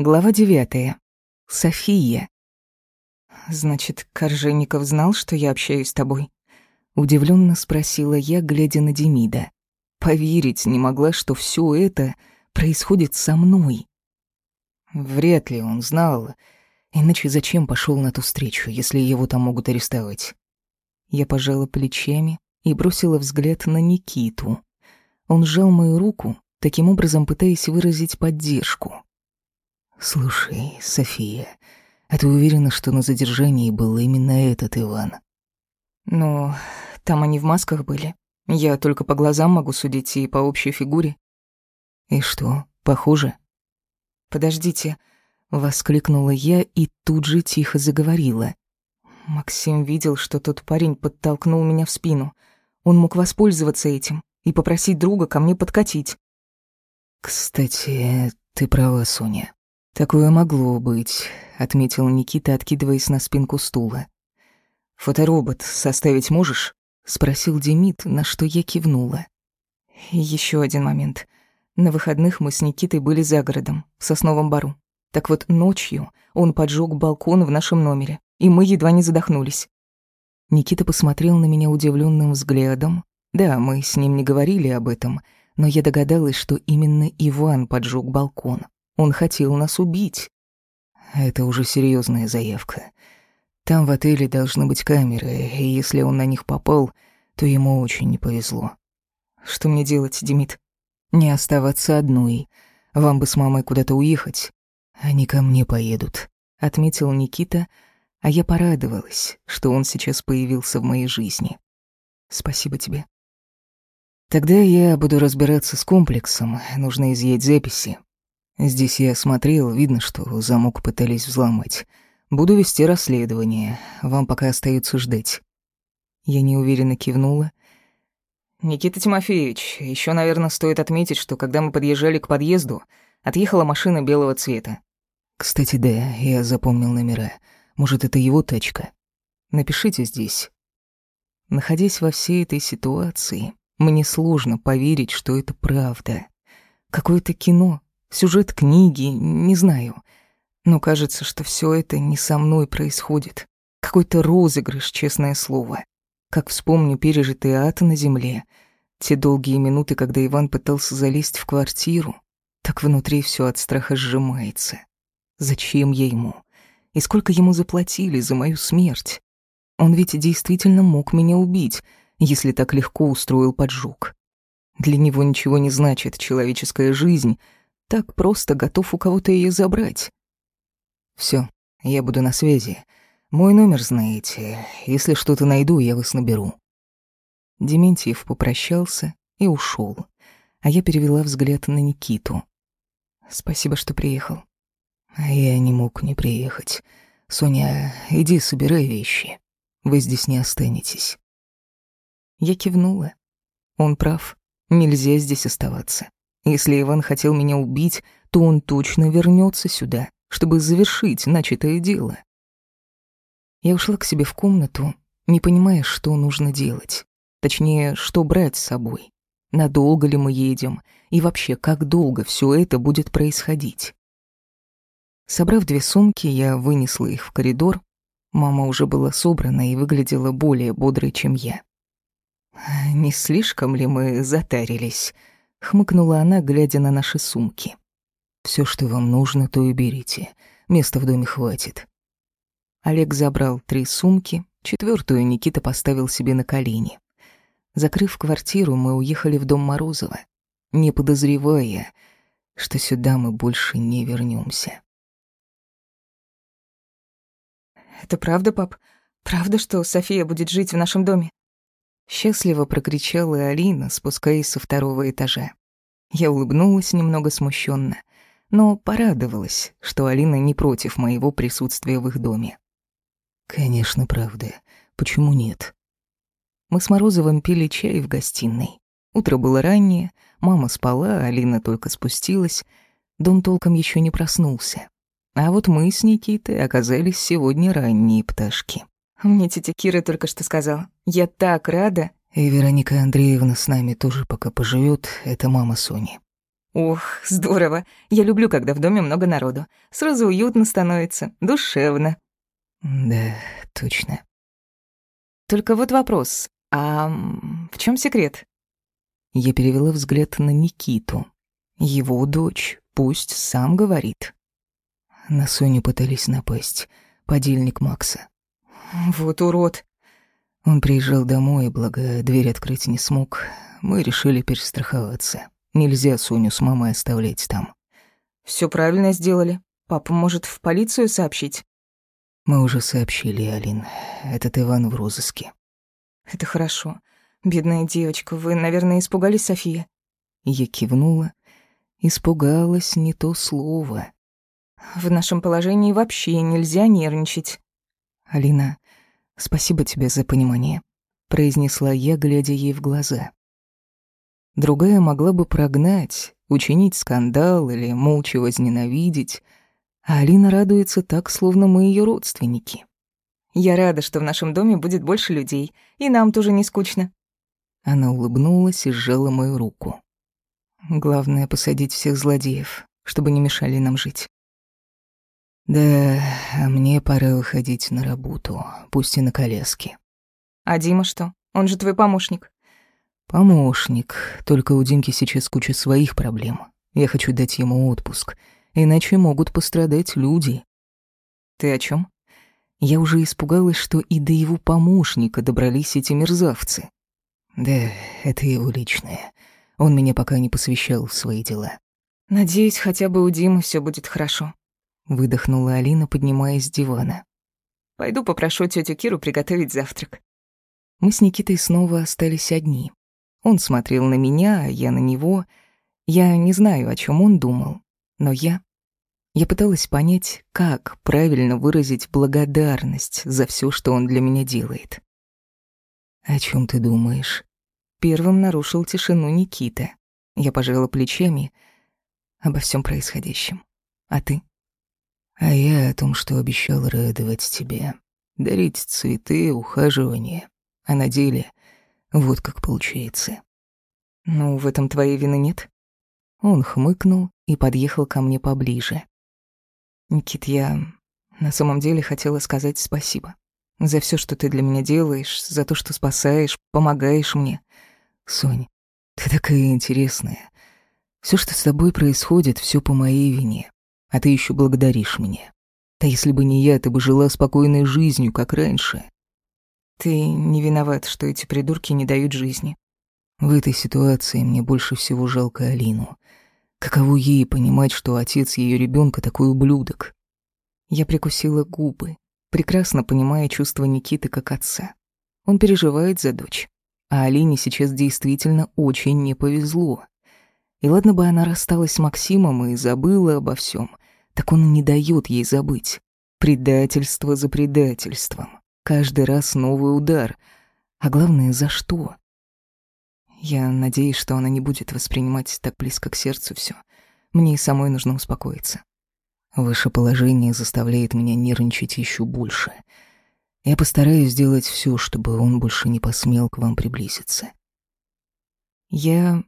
Глава девятая. София. «Значит, Корженников знал, что я общаюсь с тобой?» Удивленно спросила я, глядя на Демида. Поверить не могла, что все это происходит со мной. Вряд ли он знал, иначе зачем пошел на ту встречу, если его там могут арестовать? Я пожала плечами и бросила взгляд на Никиту. Он сжал мою руку, таким образом пытаясь выразить поддержку. «Слушай, София, а ты уверена, что на задержании был именно этот Иван?» «Ну, там они в масках были. Я только по глазам могу судить и по общей фигуре». «И что, похоже?» «Подождите», — воскликнула я и тут же тихо заговорила. Максим видел, что тот парень подтолкнул меня в спину. Он мог воспользоваться этим и попросить друга ко мне подкатить. «Кстати, ты права, Соня. «Такое могло быть», — отметил Никита, откидываясь на спинку стула. «Фоторобот составить можешь?» — спросил Демид, на что я кивнула. Еще один момент. На выходных мы с Никитой были за городом, в Сосновом Бару. Так вот, ночью он поджег балкон в нашем номере, и мы едва не задохнулись. Никита посмотрел на меня удивленным взглядом. Да, мы с ним не говорили об этом, но я догадалась, что именно Иван поджег балкон. Он хотел нас убить. Это уже серьезная заявка. Там в отеле должны быть камеры, и если он на них попал, то ему очень не повезло. Что мне делать, Демид? Не оставаться одной. Вам бы с мамой куда-то уехать. Они ко мне поедут, отметил Никита, а я порадовалась, что он сейчас появился в моей жизни. Спасибо тебе. Тогда я буду разбираться с комплексом, нужно изъять записи. Здесь я смотрел, видно, что замок пытались взломать. Буду вести расследование. Вам пока остается ждать. Я неуверенно кивнула. Никита Тимофеевич, еще, наверное, стоит отметить, что когда мы подъезжали к подъезду, отъехала машина белого цвета. Кстати, да, я запомнил номера. Может, это его тачка. Напишите здесь. Находясь во всей этой ситуации, мне сложно поверить, что это правда. Какое-то кино, сюжет книги, не знаю. Но кажется, что все это не со мной происходит. Какой-то розыгрыш, честное слово. Как вспомню пережитый ад на земле, те долгие минуты, когда Иван пытался залезть в квартиру, так внутри все от страха сжимается. Зачем я ему? И сколько ему заплатили за мою смерть? Он ведь действительно мог меня убить, если так легко устроил поджог. Для него ничего не значит человеческая жизнь — так просто готов у кого-то ее забрать. Все, я буду на связи. Мой номер знаете. Если что-то найду, я вас наберу. Дементьев попрощался и ушел, а я перевела взгляд на Никиту. Спасибо, что приехал. А я не мог не приехать. Соня, иди собирай вещи. Вы здесь не останетесь. Я кивнула. Он прав. Нельзя здесь оставаться. Если Иван хотел меня убить, то он точно вернется сюда, чтобы завершить начатое дело. Я ушла к себе в комнату, не понимая, что нужно делать. Точнее, что брать с собой. Надолго ли мы едем? И вообще, как долго все это будет происходить? Собрав две сумки, я вынесла их в коридор. Мама уже была собрана и выглядела более бодрой, чем я. «Не слишком ли мы затарились?» Хмыкнула она, глядя на наши сумки. Все, что вам нужно, то и берите. Места в доме хватит. Олег забрал три сумки, четвертую Никита поставил себе на колени. Закрыв квартиру, мы уехали в дом Морозова, не подозревая, что сюда мы больше не вернемся. «Это правда, пап? Правда, что София будет жить в нашем доме?» Счастливо прокричала Алина, спускаясь со второго этажа. Я улыбнулась немного смущенно, но порадовалась, что Алина не против моего присутствия в их доме. «Конечно, правда. Почему нет?» Мы с Морозовым пили чай в гостиной. Утро было раннее, мама спала, Алина только спустилась. Дом толком еще не проснулся. А вот мы с Никитой оказались сегодня ранние пташки. Мне тетя Кира только что сказала. Я так рада. И Вероника Андреевна с нами тоже пока поживет. Это мама Сони. Ох, здорово. Я люблю, когда в доме много народу. Сразу уютно становится, душевно. Да, точно. Только вот вопрос. А в чем секрет? Я перевела взгляд на Никиту. Его дочь, пусть сам говорит. На Соню пытались напасть. Подельник Макса. Вот урод. Он приезжал домой, благо дверь открыть не смог. Мы решили перестраховаться. Нельзя Соню с мамой оставлять там. Все правильно сделали. Папа может в полицию сообщить. Мы уже сообщили, Алин. Этот Иван в розыске. Это хорошо. Бедная девочка, вы, наверное, испугались, София? Я кивнула. Испугалась не то слово. В нашем положении вообще нельзя нервничать. Алина, спасибо тебе за понимание, произнесла я, глядя ей в глаза. Другая могла бы прогнать, учинить скандал или молча возненавидеть, а Алина радуется так, словно мы ее родственники. Я рада, что в нашем доме будет больше людей, и нам тоже не скучно. Она улыбнулась и сжала мою руку. Главное — посадить всех злодеев, чтобы не мешали нам жить. Да, а мне пора выходить на работу, пусть и на коляске. А Дима что? Он же твой помощник. Помощник, только у Димки сейчас куча своих проблем. Я хочу дать ему отпуск, иначе могут пострадать люди. Ты о чем? Я уже испугалась, что и до его помощника добрались эти мерзавцы. Да, это его личное. Он меня пока не посвящал в свои дела. Надеюсь, хотя бы у Димы все будет хорошо. Выдохнула Алина, поднимаясь с дивана. Пойду попрошу тетю Киру приготовить завтрак. Мы с Никитой снова остались одни. Он смотрел на меня, а я на него. Я не знаю, о чем он думал, но я... Я пыталась понять, как правильно выразить благодарность за все, что он для меня делает. «О чем ты думаешь?» Первым нарушил тишину Никита. Я пожала плечами обо всем происходящем. А ты? А я о том, что обещал радовать тебя, дарить цветы, ухаживание. А на деле вот как получается. Ну, в этом твоей вины нет? Он хмыкнул и подъехал ко мне поближе. Никит, я на самом деле хотела сказать спасибо. За все, что ты для меня делаешь, за то, что спасаешь, помогаешь мне. Сонь, ты такая интересная. Все, что с тобой происходит, все по моей вине. А ты еще благодаришь меня. Да если бы не я, ты бы жила спокойной жизнью, как раньше. Ты не виноват, что эти придурки не дают жизни. В этой ситуации мне больше всего жалко Алину. Каково ей понимать, что отец ее ребенка такой ублюдок? Я прикусила губы, прекрасно понимая чувства Никиты как отца. Он переживает за дочь. А Алине сейчас действительно очень не повезло. И ладно бы она рассталась с Максимом и забыла обо всем, так он не дает ей забыть. Предательство за предательством. Каждый раз новый удар. А главное, за что? Я надеюсь, что она не будет воспринимать так близко к сердцу все. Мне и самой нужно успокоиться. Ваше положение заставляет меня нервничать еще больше. Я постараюсь сделать все, чтобы он больше не посмел к вам приблизиться. Я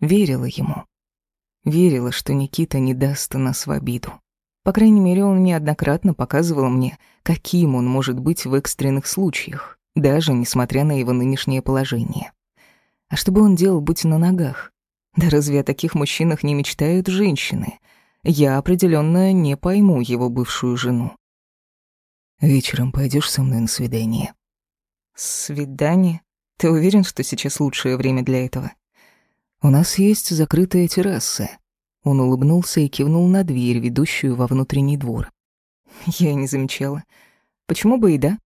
верила ему. Верила, что Никита не даст нас в обиду. По крайней мере, он неоднократно показывал мне, каким он может быть в экстренных случаях, даже несмотря на его нынешнее положение. А что бы он делал, будь на ногах? Да разве о таких мужчинах не мечтают женщины? Я определенно не пойму его бывшую жену. Вечером пойдешь со мной на свидание? Свидание? Ты уверен, что сейчас лучшее время для этого? У нас есть закрытая терраса. Он улыбнулся и кивнул на дверь, ведущую во внутренний двор. Я не замечала. Почему бы и да?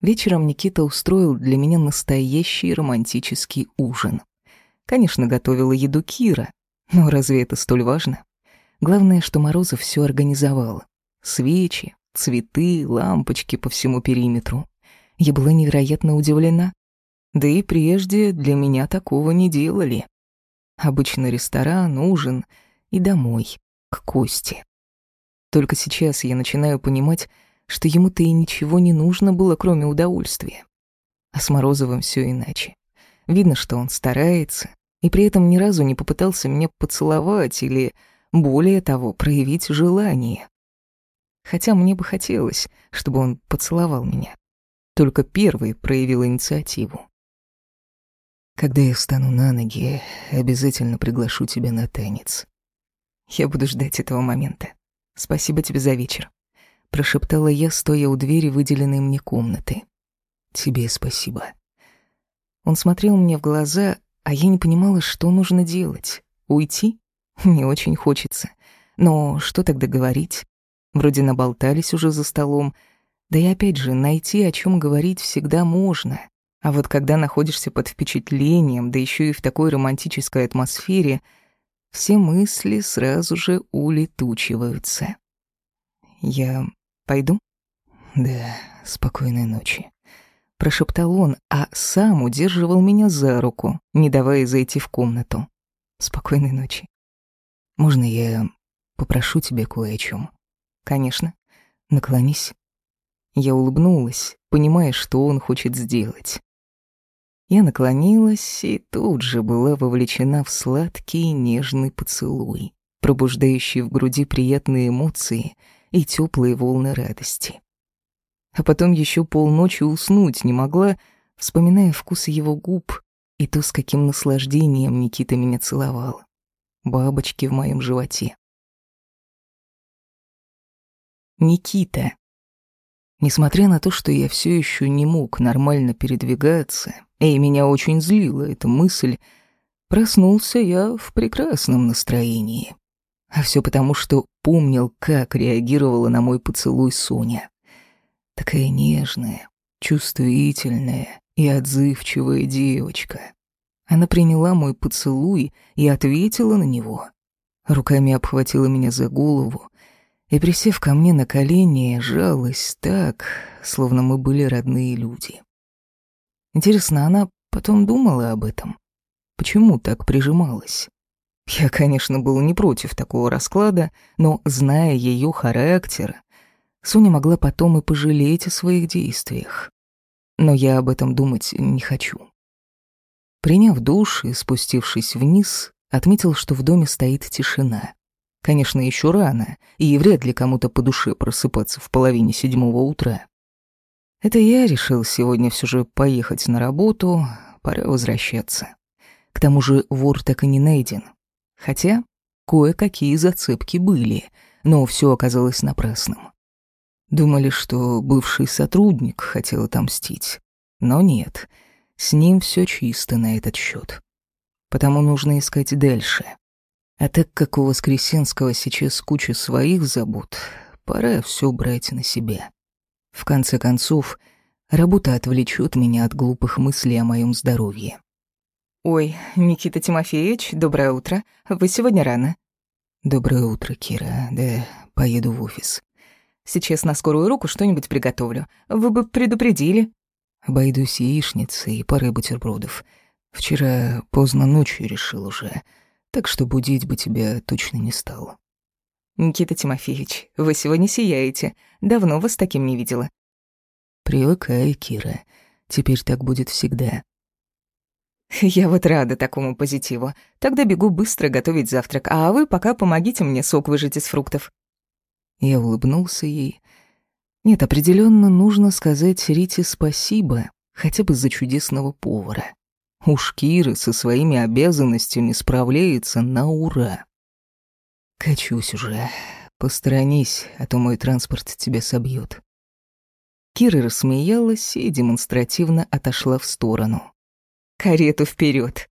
Вечером Никита устроил для меня настоящий романтический ужин. Конечно, готовила еду Кира, но разве это столь важно? Главное, что Морозов все организовал. Свечи, цветы, лампочки по всему периметру. Я была невероятно удивлена. Да и прежде для меня такого не делали. Обычно ресторан, ужин и домой, к Косте. Только сейчас я начинаю понимать, что ему-то и ничего не нужно было, кроме удовольствия. А с Морозовым все иначе. Видно, что он старается, и при этом ни разу не попытался меня поцеловать или, более того, проявить желание. Хотя мне бы хотелось, чтобы он поцеловал меня. Только первый проявил инициативу. Когда я встану на ноги, обязательно приглашу тебя на танец. Я буду ждать этого момента. Спасибо тебе за вечер. Прошептала я, стоя у двери выделенной мне комнаты. Тебе спасибо. Он смотрел мне в глаза, а я не понимала, что нужно делать. Уйти? Не очень хочется. Но что тогда говорить? Вроде наболтались уже за столом. Да и опять же, найти о чем говорить всегда можно. А вот когда находишься под впечатлением, да еще и в такой романтической атмосфере, все мысли сразу же улетучиваются. «Я пойду?» «Да, спокойной ночи», — прошептал он, а сам удерживал меня за руку, не давая зайти в комнату. «Спокойной ночи». «Можно я попрошу тебя кое о чем? «Конечно. Наклонись». Я улыбнулась, понимая, что он хочет сделать. Я наклонилась и тут же была вовлечена в сладкий нежный поцелуй, пробуждающий в груди приятные эмоции и теплые волны радости. А потом еще полночи уснуть не могла, вспоминая вкус его губ и то, с каким наслаждением Никита меня целовал. Бабочки в моем животе. Никита. Несмотря на то, что я все еще не мог нормально передвигаться и меня очень злила эта мысль. Проснулся я в прекрасном настроении. А все потому, что помнил, как реагировала на мой поцелуй Соня. Такая нежная, чувствительная и отзывчивая девочка. Она приняла мой поцелуй и ответила на него. Руками обхватила меня за голову и, присев ко мне на колени, жалась так, словно мы были родные люди. Интересно, она потом думала об этом? Почему так прижималась? Я, конечно, был не против такого расклада, но, зная ее характер, Соня могла потом и пожалеть о своих действиях. Но я об этом думать не хочу. Приняв душ и спустившись вниз, отметил, что в доме стоит тишина. Конечно, еще рано, и вряд ли кому-то по душе просыпаться в половине седьмого утра. Это я решил сегодня все же поехать на работу, пора возвращаться. К тому же вор так и не найден. Хотя кое-какие зацепки были, но все оказалось напрасным. Думали, что бывший сотрудник хотел отомстить. Но нет, с ним все чисто на этот счет. Потому нужно искать дальше. А так как у Воскресенского сейчас куча своих забот, пора все брать на себя. В конце концов, работа отвлечет меня от глупых мыслей о моем здоровье. «Ой, Никита Тимофеевич, доброе утро. Вы сегодня рано?» «Доброе утро, Кира. Да, поеду в офис». «Сейчас на скорую руку что-нибудь приготовлю. Вы бы предупредили». «Обойдусь яичницей и парой бутербродов. Вчера поздно ночью решил уже, так что будить бы тебя точно не стал». «Никита Тимофеевич, вы сегодня сияете. Давно вас таким не видела». «Привыкай, Кира. Теперь так будет всегда». «Я вот рада такому позитиву. Тогда бегу быстро готовить завтрак, а вы пока помогите мне сок выжать из фруктов». Я улыбнулся ей. Нет, определенно нужно сказать Рите спасибо, хотя бы за чудесного повара. Уж Кира со своими обязанностями справляется на ура. Качусь уже. Посторонись, а то мой транспорт тебя собьет. Кира рассмеялась и демонстративно отошла в сторону. «Карету вперед!